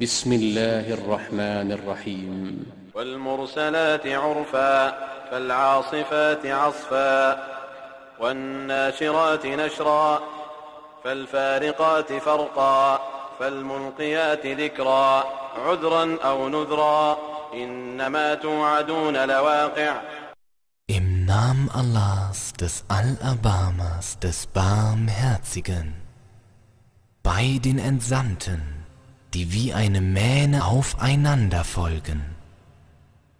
بسم الله الرحمن الرحيم. والمرسلات عرفا فالعاصفات عصفا والناشرات نشرا فالفارقات فرقا فالملقيات ذكرا عذرا أو نذرا إنما توعدون لواقع. Im Namen Allahs, des Allerbarmers, des Barmherzigen, bei den Entsandten, die wie eine Mähne aufeinander folgen,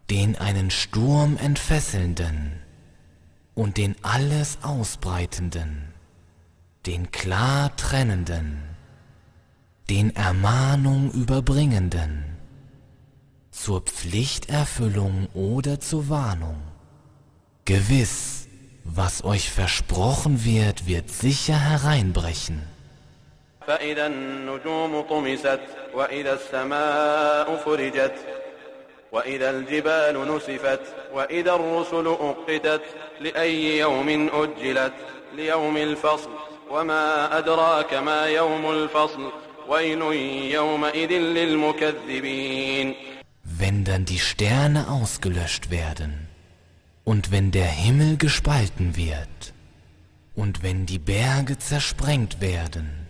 den einen Sturm entfesselnden und den alles ausbreitenden, den klar trennenden, den Ermahnung überbringenden, zur Pflichterfüllung oder zur Warnung. Gewiss, was euch versprochen wird, wird sicher hereinbrechen. فإذا النجوم طمست وإذا السماء فرجت وإذا الجبال نسفت وإذا الرسل أقتت لأي يوم أجلت ليوم الفصل وما أدراك ما يوم الفصل ويل يومئذ للمكذبين Wenn dann die Sterne ausgelöscht werden und wenn der Himmel gespalten wird und wenn die Berge zersprengt werden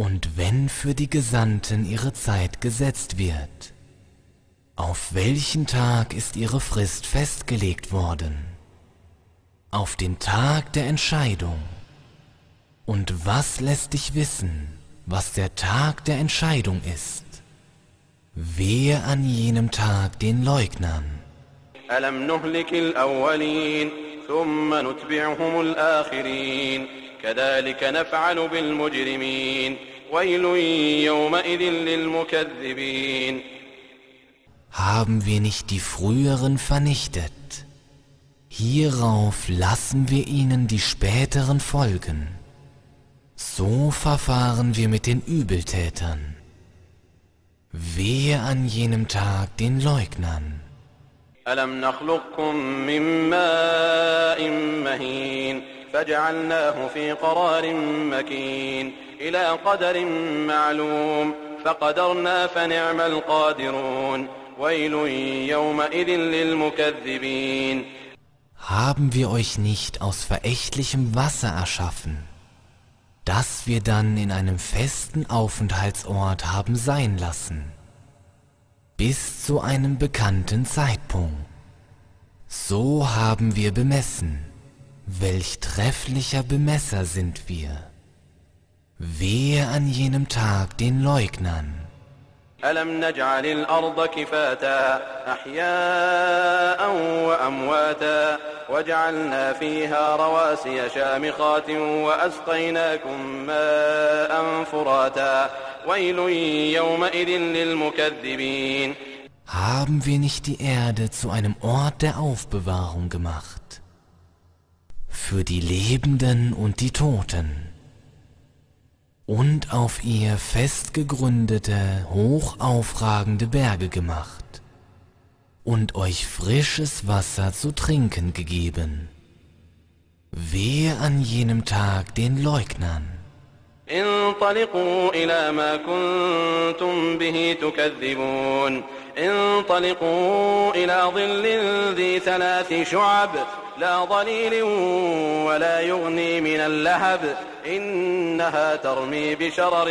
und wenn für die Gesandten ihre Zeit gesetzt wird, auf welchen Tag ist ihre Frist festgelegt worden? Auf den Tag der Entscheidung. Und was lässt dich wissen, was der Tag der Entscheidung ist? Wehe an jenem Tag den Leugnern. ألم نهلك الأولين ثم نتبعهم الآخرين كذلك نفعل بالمجرمين ويل يومئذ للمكذبين Haben wir nicht die früheren vernichtet? Hierauf lassen wir ihnen die späteren folgen. So verfahren wir mit den Übeltätern. Wehe an jenem Tag den Leugnern. ألم نخلقكم من ماء مهين فجعلناه في قرار مكين إلى قدر معلوم فقدرنا فنعم القادرون ويل يومئذ للمكذبين Haben wir euch nicht aus verächtlichem Wasser erschaffen, das wir dann in einem festen Aufenthaltsort haben sein lassen, bis zu einem bekannten Zeitpunkt. So haben wir bemessen, welch trefflicher Bemesser sind wir. Wehe an jenem Tag den Leugnern. ألم نجعل الأرض كفاتا أحياء وأمواتا وجعلنا فيها رواسي شامخات وأسقيناكم ماء فراتا ويل يومئذ للمكذبين Haben wir nicht die Erde zu einem Ort der Aufbewahrung gemacht? Für die Lebenden und die Toten. Und auf ihr fest gegründete, hochaufragende Berge gemacht. Und euch frisches Wasser zu trinken gegeben. Wehe an jenem Tag den Leugnern. انطلقوا إلى ما كنتم به تكذبون. انطلقوا إلى ظل ذي ثلاث شعب. لا ظليل ولا يغني من اللهب. إنها ترمي بشرر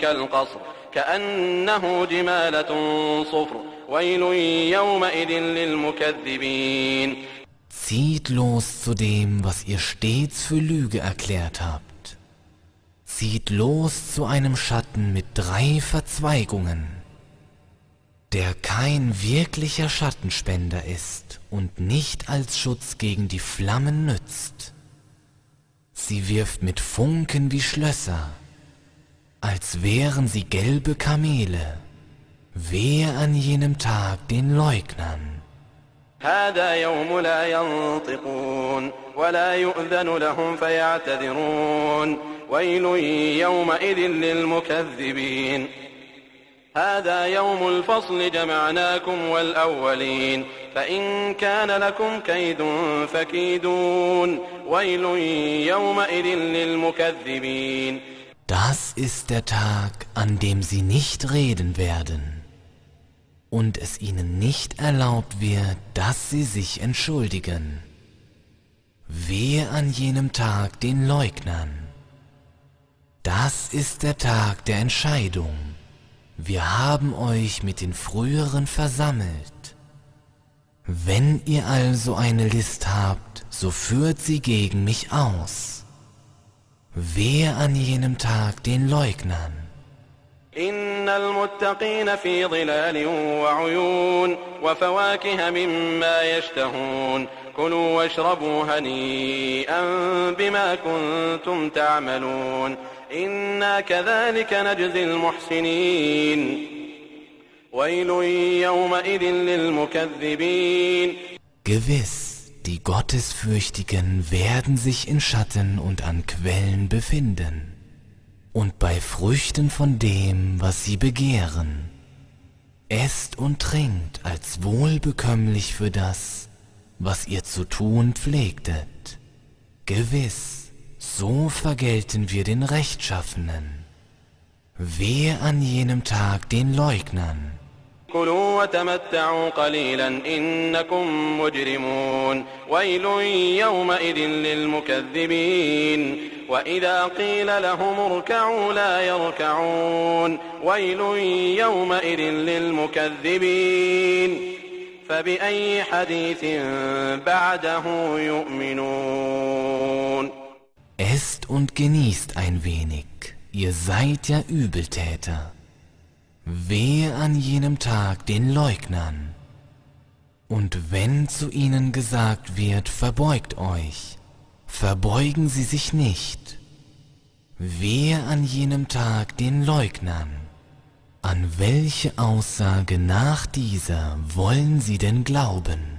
كالقصر. كأنه جمالة صفر. ويل يومئذ للمكذبين. Zieht los zu dem, was ihr stets für Lüge erklärt habt. Zieht los zu einem Schatten mit drei Verzweigungen, der kein wirklicher Schattenspender ist und nicht als Schutz gegen die Flammen nützt. Sie wirft mit Funken wie Schlösser, als wären sie gelbe Kamele. Wehe an jenem Tag den Leugnern. هذا يوم لا ينطقون ولا يؤذن لهم فيعتذرون. ويل يومئذ للمكذبين. هذا يوم الفصل جمعناكم والأولين. فإن كان لكم كيد فكيدون. ويل يومئذ للمكذبين. Das ist der Tag, an dem sie nicht reden werden. Und es ihnen nicht erlaubt wird, dass sie sich entschuldigen. Wehe an jenem Tag den Leugnern. Das ist der Tag der Entscheidung. Wir haben euch mit den früheren versammelt. Wenn ihr also eine List habt, so führt sie gegen mich aus. Wehe an jenem Tag den Leugnern. إن المتقين في ظلال وعيون وفواكه مما يشتهون. كلوا واشربوا هنيئا بما كنتم تعملون. إنا كذلك نجزي المحسنين. ويل يومئذ للمكذبين. Gewiss, die Gottesfürchtigen werden sich in Schatten und an Quellen befinden. Und bei Früchten von dem, was sie begehren. Esst und trinkt als wohlbekömmlich für das, was ihr zu tun pflegtet. Gewiss, so vergelten wir den Rechtschaffenen. Wehe an jenem Tag den Leugnern, كلوا وتمتعوا قليلا إنكم مجرمون. ويل يومئذ للمكذبين. وإذا قيل لهم اركعوا لا يركعون. ويل يومئذ للمكذبين. فبأي حديث بعده يؤمنون؟ Esst und genießt ein wenig, ihr seid ja Übeltäter. Wehe an jenem Tag den Leugnern. Und wenn zu ihnen gesagt wird, verbeugt euch, verbeugen sie sich nicht. Wehe an jenem Tag den Leugnern. An welche Aussage nach dieser wollen sie denn glauben?